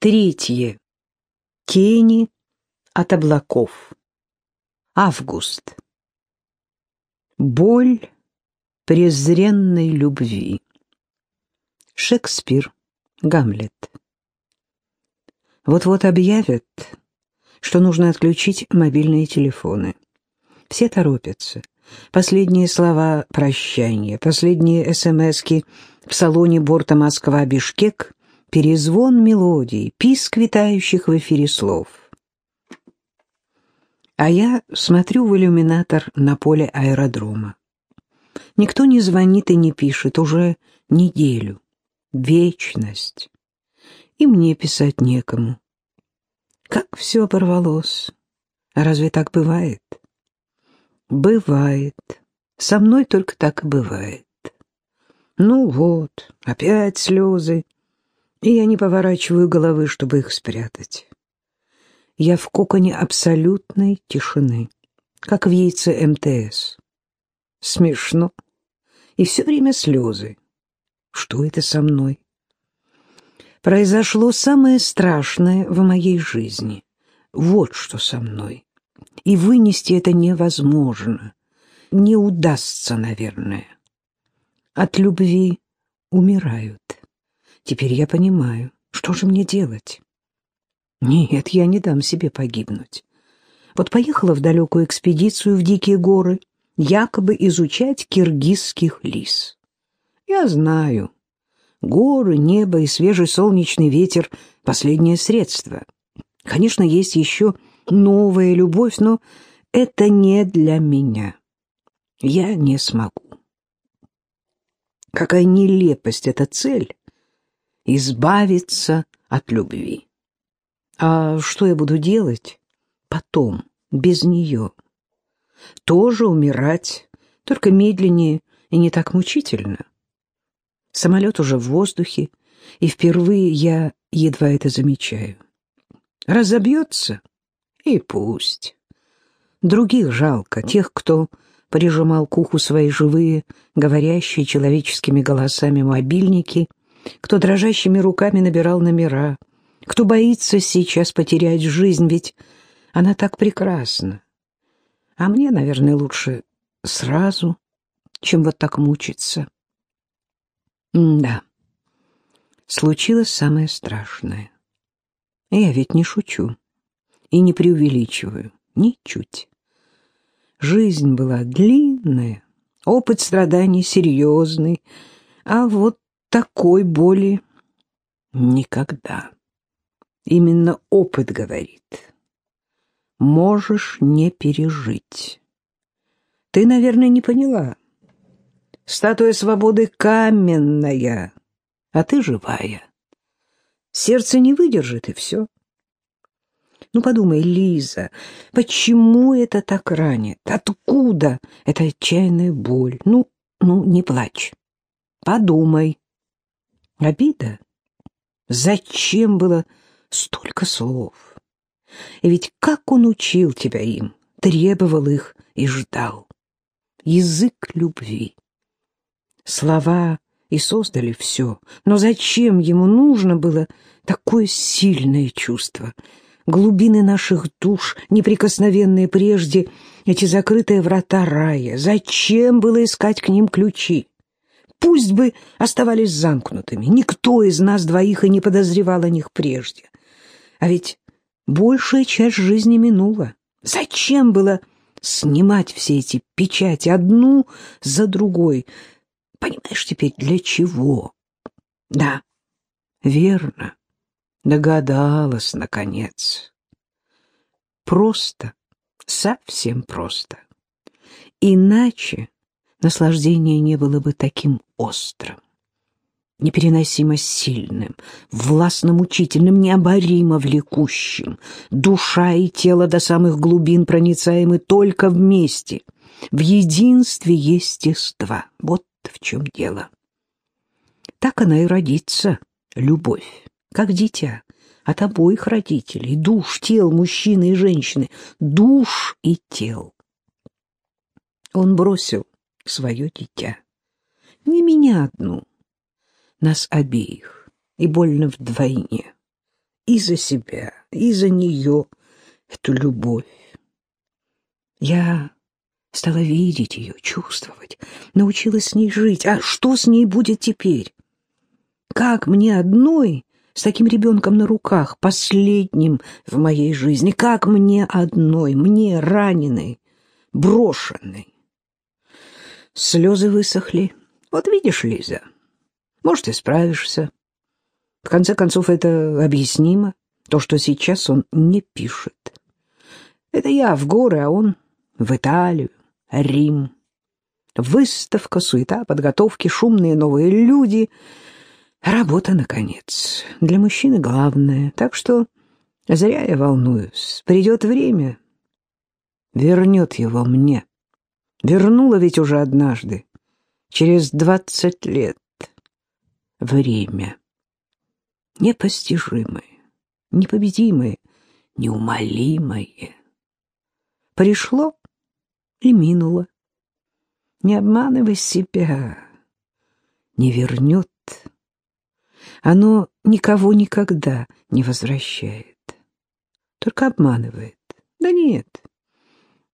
Третье. Тени от облаков. Август. Боль презренной любви. Шекспир. Гамлет. Вот-вот объявят, что нужно отключить мобильные телефоны. Все торопятся. Последние слова прощания, последние СМСки в салоне борта Москва-Бишкек, перезвон мелодий, писк витающих в эфире слов. А я смотрю в иллюминатор на поле аэродрома. Никто не звонит и не пишет уже неделю. Вечность. И мне писать некому. Как все оборвалось. Разве так бывает? Бывает. Со мной только так и бывает. Ну вот, опять слезы. И я не поворачиваю головы, чтобы их спрятать. Я в коконе абсолютной тишины, как в яйце МТС. Смешно. И все время слезы. Что это со мной? Произошло самое страшное в моей жизни. Вот что со мной и вынести это невозможно. Не удастся, наверное. От любви умирают. Теперь я понимаю, что же мне делать? Нет, я не дам себе погибнуть. Вот поехала в далекую экспедицию в дикие горы, якобы изучать киргизских лис. Я знаю, горы, небо и свежий солнечный ветер — последнее средство. Конечно, есть еще новая любовь, но это не для меня. Я не смогу. Какая нелепость эта цель — избавиться от любви. А что я буду делать потом, без нее? Тоже умирать, только медленнее и не так мучительно. Самолет уже в воздухе, и впервые я едва это замечаю. Разобьется и пусть. Других жалко, тех, кто прижимал к уху свои живые, говорящие человеческими голосами мобильники, кто дрожащими руками набирал номера, кто боится сейчас потерять жизнь, ведь она так прекрасна. А мне, наверное, лучше сразу, чем вот так мучиться. М да, случилось самое страшное. Я ведь не шучу и не преувеличиваю, ничуть. Жизнь была длинная, опыт страданий серьезный, а вот такой боли никогда. Именно опыт говорит. Можешь не пережить. Ты, наверное, не поняла. Статуя свободы каменная, а ты живая. Сердце не выдержит, и все. Ну, подумай, Лиза, почему это так ранит? Откуда эта отчаянная боль? Ну, ну, не плачь. Подумай. Обида? Зачем было столько слов? И ведь как он учил тебя им, требовал их и ждал. Язык любви. Слова и создали все. Но зачем ему нужно было такое сильное чувство — глубины наших душ, неприкосновенные прежде, эти закрытые врата рая. Зачем было искать к ним ключи? Пусть бы оставались замкнутыми. Никто из нас двоих и не подозревал о них прежде. А ведь большая часть жизни минула. Зачем было снимать все эти печати одну за другой? Понимаешь теперь, для чего? Да, верно. Догадалась, наконец. Просто, совсем просто. Иначе наслаждение не было бы таким острым, непереносимо сильным, властно-мучительным, необоримо влекущим. Душа и тело до самых глубин проницаемы только вместе, в единстве естества. Вот в чем дело. Так она и родится, любовь как дитя, от обоих родителей, душ, тел мужчины и женщины, душ и тел. Он бросил свое дитя. Не меня одну, нас обеих, и больно вдвойне. и за себя, и за нее эту любовь. Я стала видеть ее, чувствовать, научилась с ней жить. А что с ней будет теперь? Как мне одной с таким ребенком на руках, последним в моей жизни, как мне одной, мне раненой, брошенной? Слезы высохли. Вот видишь, Лиза, может, и справишься. В конце концов, это объяснимо, то, что сейчас он не пишет. Это я в горы, а он в Италию, Рим. Выставка, суета, подготовки, шумные новые люди. Работа, наконец. Для мужчины главное. Так что зря я волнуюсь. Придет время, вернет его мне. Вернула ведь уже однажды, через двадцать лет. Время. Непостижимое, непобедимое, неумолимое. Пришло и минуло. Не обманывай себя, не вернет. Оно никого никогда не возвращает, только обманывает. Да нет,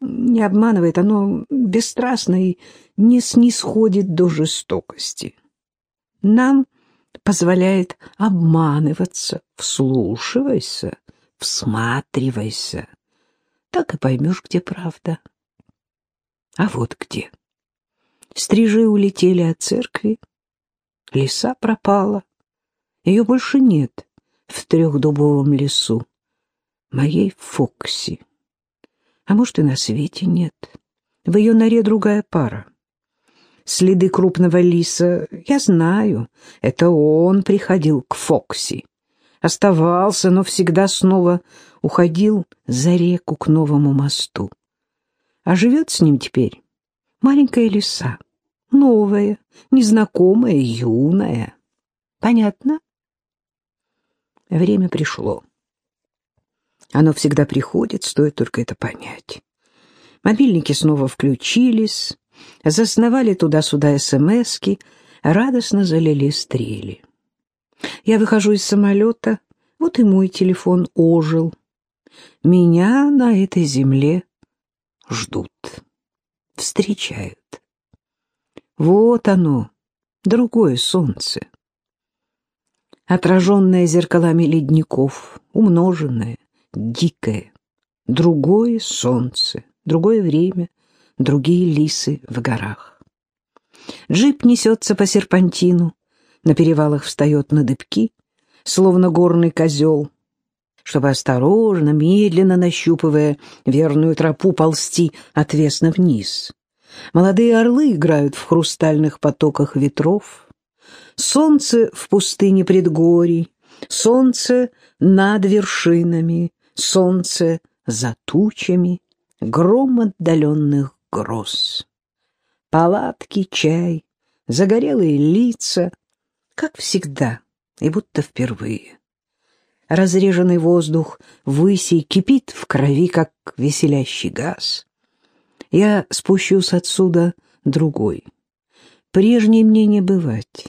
не обманывает, оно бесстрастно и не снисходит до жестокости. Нам позволяет обманываться, вслушивайся, всматривайся, так и поймешь, где правда. А вот где. Стрижи улетели от церкви, лиса пропала, ее больше нет в трехдубовом лесу, моей Фокси. А может, и на свете нет. В ее норе другая пара. Следы крупного лиса, я знаю, это он приходил к Фокси. Оставался, но всегда снова уходил за реку к новому мосту. А живет с ним теперь маленькая лиса, новая, незнакомая, юная. Понятно? Время пришло. Оно всегда приходит, стоит только это понять. Мобильники снова включились, засновали туда-сюда СМСки, радостно залили стрели. Я выхожу из самолета, вот и мой телефон ожил. Меня на этой земле ждут, встречают. Вот оно, другое солнце. Отраженное зеркалами ледников, умноженное, дикое, другое солнце, другое время, другие лисы в горах. Джип несется по серпантину, на перевалах встает на дыбки, словно горный козел, чтобы осторожно, медленно нащупывая верную тропу, ползти отвесно вниз. Молодые орлы играют в хрустальных потоках ветров. Солнце в пустыне предгорий, солнце над вершинами, солнце за тучами, гром отдаленных гроз. Палатки, чай, загорелые лица, как всегда, и будто впервые. Разреженный воздух высей кипит в крови, как веселящий газ. Я спущусь отсюда другой. Прежней мне не бывать.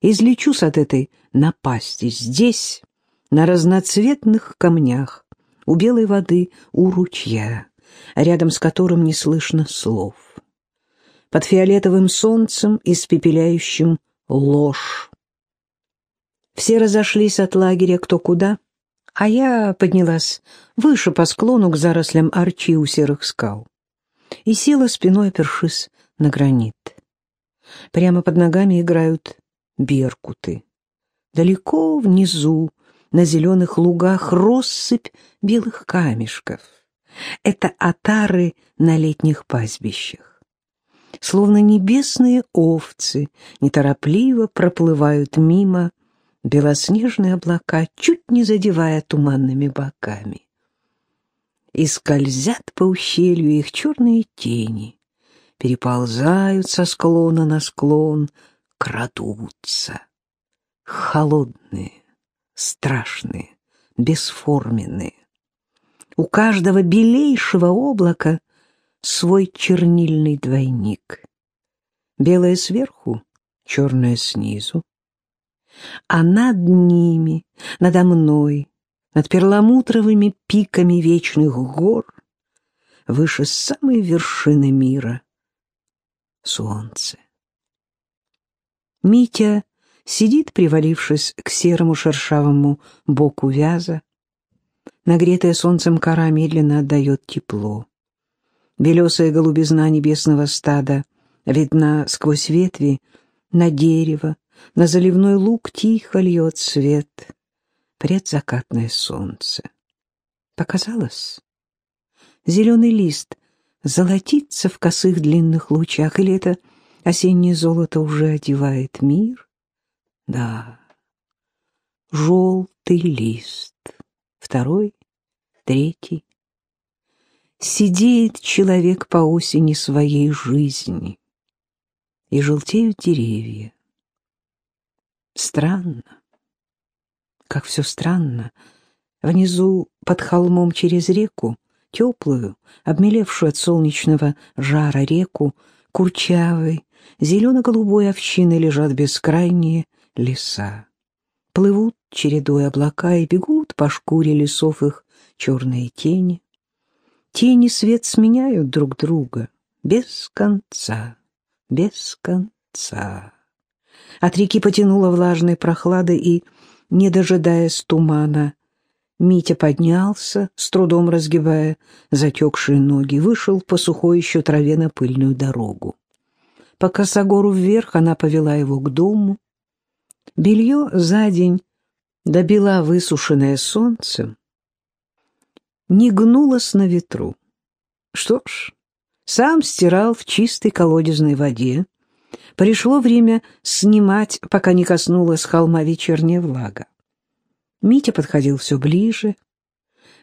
Излечусь от этой напасти здесь, на разноцветных камнях, у белой воды, у ручья, рядом с которым не слышно слов. Под фиолетовым солнцем, испепеляющим ложь. Все разошлись от лагеря кто куда, а я поднялась выше по склону к зарослям арчи у серых скал и села спиной, опершись на гранит. Прямо под ногами играют беркуты. Далеко внизу, на зеленых лугах, россыпь белых камешков. Это отары на летних пастбищах. Словно небесные овцы неторопливо проплывают мимо белоснежные облака, чуть не задевая туманными боками. И скользят по ущелью их черные тени, переползают со склона на склон, крадутся. Холодные, страшные, бесформенные. У каждого белейшего облака свой чернильный двойник. Белое сверху, черное снизу. А над ними, надо мной, над перламутровыми пиками вечных гор, выше самой вершины мира — солнце. Митя сидит, привалившись к серому шершавому боку вяза. Нагретая солнцем кора медленно отдает тепло. Белесая голубизна небесного стада видна сквозь ветви на дерево, на заливной луг тихо льет свет, предзакатное солнце. Показалось? Зеленый лист золотится в косых длинных лучах, или это осеннее золото уже одевает мир? Да, желтый лист, второй, третий. Сидеет человек по осени своей жизни, и желтеют деревья. Странно, как все странно. Внизу, под холмом через реку, теплую, обмелевшую от солнечного жара реку, курчавой, зелено-голубой овчины лежат бескрайние леса. Плывут чередой облака и бегут по шкуре лесов их черные тени. Тени свет сменяют друг друга без конца, без конца. От реки потянуло влажной прохладой и, не дожидаясь тумана, Митя поднялся, с трудом разгибая затекшие ноги, вышел по сухой еще траве на пыльную дорогу. По косогору вверх она повела его к дому. Белье за день добила высушенное солнцем, не гнулось на ветру. Что ж, сам стирал в чистой колодезной воде. Пришло время снимать, пока не коснулась холма вечерняя влага. Митя подходил все ближе.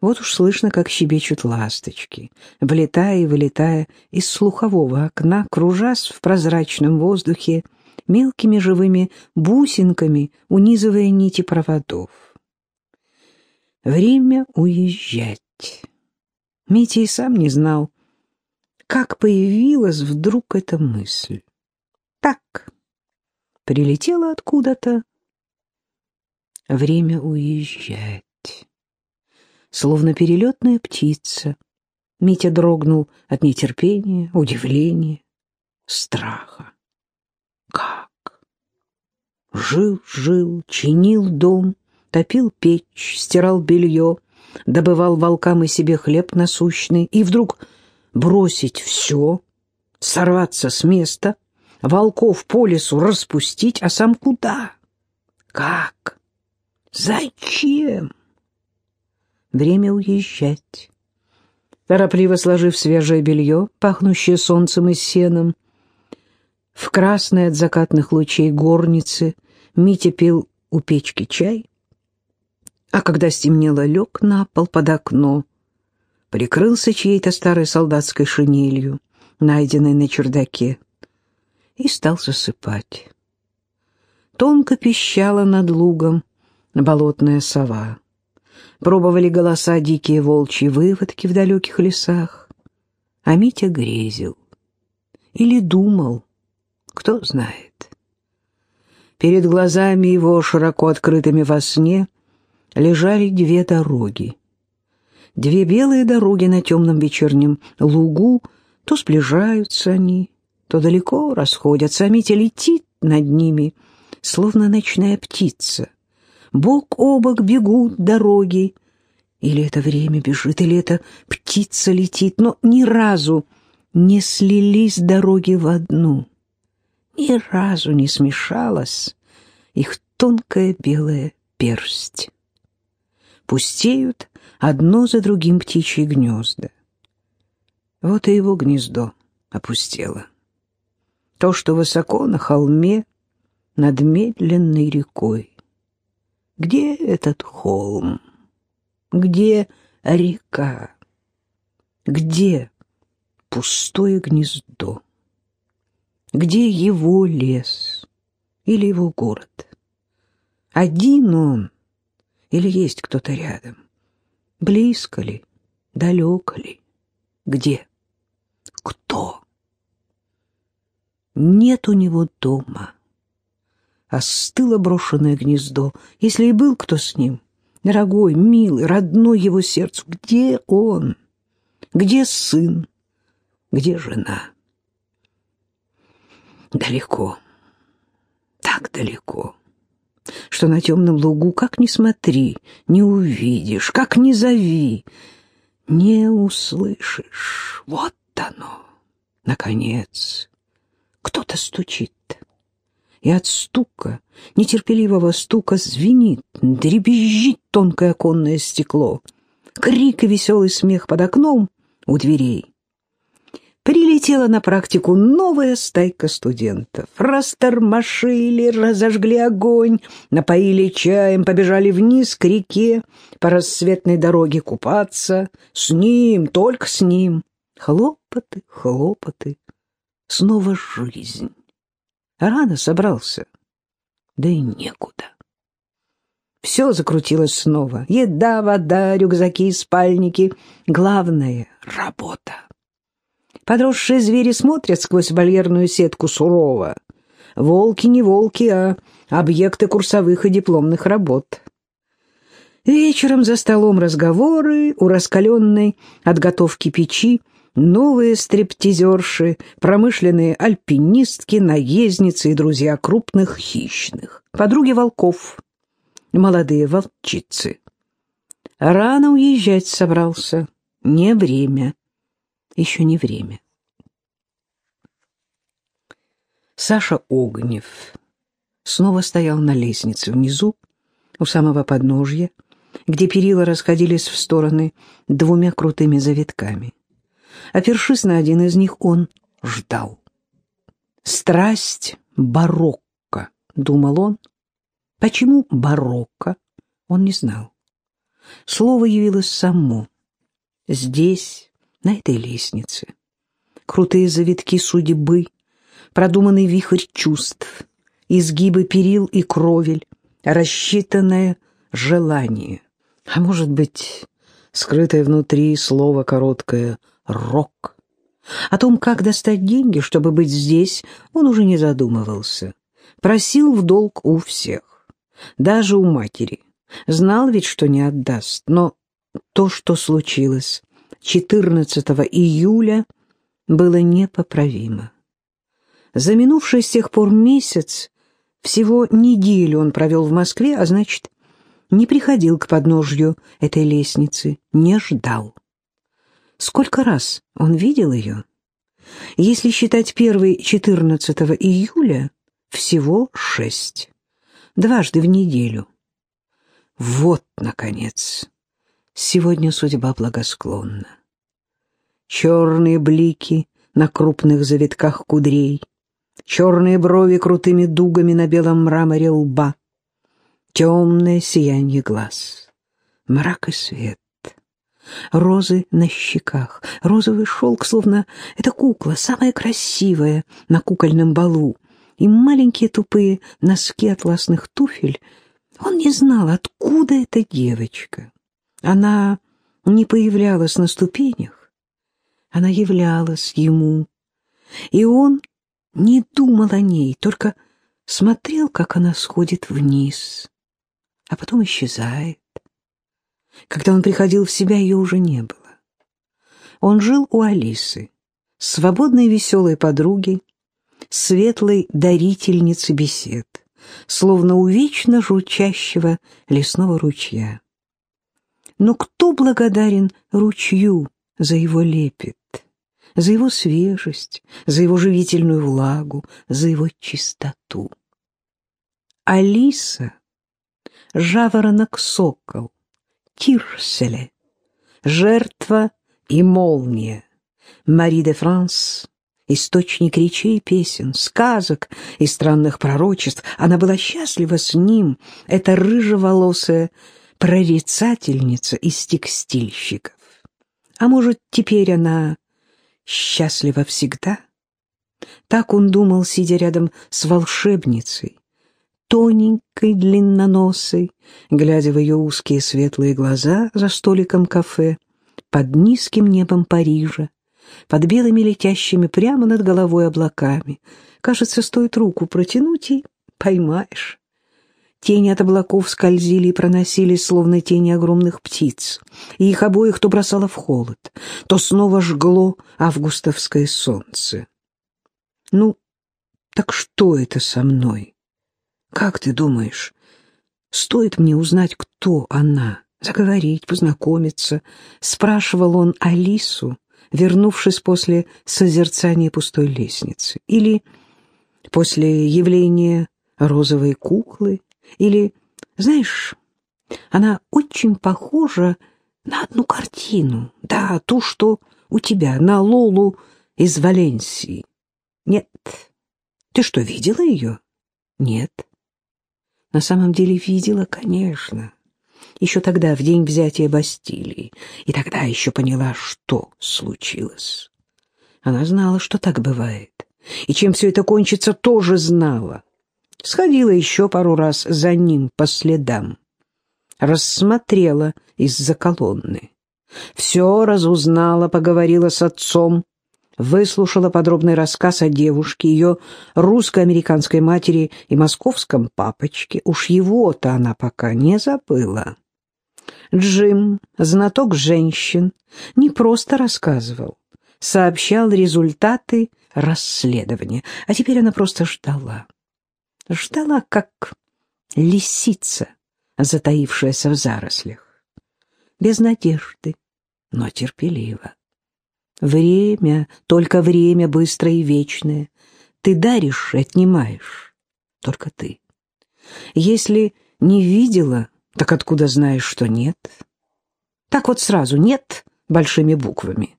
Вот уж слышно, как щебечут ласточки, влетая и вылетая из слухового окна, кружась в прозрачном воздухе, мелкими живыми бусинками, унизывая нити проводов. Время уезжать. Митя и сам не знал, как появилась вдруг эта мысль. Так, прилетела откуда-то. Время уезжать. Словно перелетная птица. Митя дрогнул от нетерпения, удивления, страха. Как? Жил-жил, чинил дом, топил печь, стирал белье, добывал волкам и себе хлеб насущный, и вдруг бросить все, сорваться с места, волков по лесу распустить, а сам куда? Как? Зачем? Время уезжать. Торопливо сложив свежее белье, пахнущее солнцем и сеном, в красной от закатных лучей горницы Митя пил у печки чай, а когда стемнело, лег на пол под окно, прикрылся чьей-то старой солдатской шинелью, найденной на чердаке, и стал засыпать. Тонко пищала над лугом болотная сова. Пробовали голоса дикие волчьи выводки в далеких лесах, а Митя грезил. Или думал, кто знает. Перед глазами его, широко открытыми во сне, лежали две дороги. Две белые дороги на темном вечернем лугу, то сближаются они, то далеко расходятся, а Митя летит над ними, словно ночная птица. Бок о бок бегут дороги. Или это время бежит, или это птица летит, но ни разу не слились дороги в одну. Ни разу не смешалась их тонкая белая персть пустеют одно за другим птичьи гнезда. Вот и его гнездо опустело. То, что высоко на холме над медленной рекой. Где этот холм? Где река? Где пустое гнездо? Где его лес или его город? Один он — или есть кто-то рядом? Близко ли? Далеко ли? Где? Кто? Нет у него дома. Остыло брошенное гнездо. Если и был кто с ним, Дорогой, милый, родной его сердцу, где он? Где сын? Где жена? Далеко, так далеко, что на темном лугу, как ни смотри, не увидишь, как ни зови, не услышишь. Вот оно, наконец, кто-то стучит. И от стука, нетерпеливого стука, звенит, дребезжит тонкое оконное стекло. Крик и веселый смех под окном у дверей. Прилетела на практику новая стайка студентов. Растормошили, разожгли огонь, напоили чаем, побежали вниз к реке по рассветной дороге купаться. С ним, только с ним. Хлопоты, хлопоты. Снова жизнь. Рано собрался. Да и некуда. Все закрутилось снова. Еда, вода, рюкзаки, спальники. Главное — работа. Подросшие звери смотрят сквозь вольерную сетку сурово. Волки не волки, а объекты курсовых и дипломных работ. Вечером за столом разговоры у раскаленной от готовки печи, новые стриптизерши, промышленные альпинистки, наездницы и друзья крупных хищных, подруги волков, молодые волчицы. Рано уезжать собрался, не время еще не время. Саша Огнев снова стоял на лестнице внизу, у самого подножья, где перила расходились в стороны двумя крутыми завитками. Опершись на один из них, он ждал. «Страсть барокко», — думал он. Почему барокко, он не знал. Слово явилось само. Здесь, на этой лестнице. Крутые завитки судьбы, продуманный вихрь чувств, изгибы перил и кровель, рассчитанное желание. А может быть, скрытое внутри слово короткое «рок». О том, как достать деньги, чтобы быть здесь, он уже не задумывался. Просил в долг у всех, даже у матери. Знал ведь, что не отдаст, но то, что случилось, 14 июля было непоправимо. За минувший с тех пор месяц всего неделю он провел в Москве, а значит, не приходил к подножью этой лестницы, не ждал. Сколько раз он видел ее? Если считать первый 14 июля, всего шесть. Дважды в неделю. Вот, наконец, Сегодня судьба благосклонна. Черные блики на крупных завитках кудрей, черные брови крутыми дугами на белом мраморе лба, темное сияние глаз, мрак и свет, розы на щеках, розовый шелк, словно это кукла, самая красивая на кукольном балу, и маленькие тупые носки атласных туфель. Он не знал, откуда эта девочка. Она не появлялась на ступенях, она являлась ему, и он не думал о ней, только смотрел, как она сходит вниз, а потом исчезает. Когда он приходил в себя, ее уже не было. Он жил у Алисы, свободной веселой подруги, светлой дарительницы бесед, словно у вечно журчащего лесного ручья. Но кто благодарен ручью за его лепет, за его свежесть, за его живительную влагу, за его чистоту? Алиса, жаворонок-сокол, Тирселе, жертва и молния, Мари де Франс, источник речей песен, сказок и странных пророчеств. Она была счастлива с ним, эта рыжеволосая прорицательница из текстильщиков. А может, теперь она счастлива всегда? Так он думал, сидя рядом с волшебницей, тоненькой, длинноносой, глядя в ее узкие светлые глаза за столиком кафе, под низким небом Парижа, под белыми летящими прямо над головой облаками. Кажется, стоит руку протянуть и поймаешь. Тени от облаков скользили и проносились, словно тени огромных птиц, и их обоих то бросало в холод, то снова жгло августовское солнце. «Ну, так что это со мной? Как ты думаешь, стоит мне узнать, кто она, заговорить, познакомиться?» — спрашивал он Алису, вернувшись после созерцания пустой лестницы. Или после явления розовой куклы, или, знаешь, она очень похожа на одну картину, да, ту, что у тебя, на Лолу из Валенсии. Нет. Ты что, видела ее? Нет. На самом деле видела, конечно. Еще тогда, в день взятия Бастилии. И тогда еще поняла, что случилось. Она знала, что так бывает. И чем все это кончится, тоже знала. Сходила еще пару раз за ним по следам. Рассмотрела из-за колонны. Все разузнала, поговорила с отцом, выслушала подробный рассказ о девушке, ее русско-американской матери и московском папочке. Уж его-то она пока не забыла. Джим, знаток женщин, не просто рассказывал, сообщал результаты расследования, а теперь она просто ждала ждала, как лисица, затаившаяся в зарослях. Без надежды, но терпеливо. Время, только время быстрое и вечное. Ты даришь и отнимаешь. Только ты. Если не видела, так откуда знаешь, что нет? Так вот сразу «нет» большими буквами.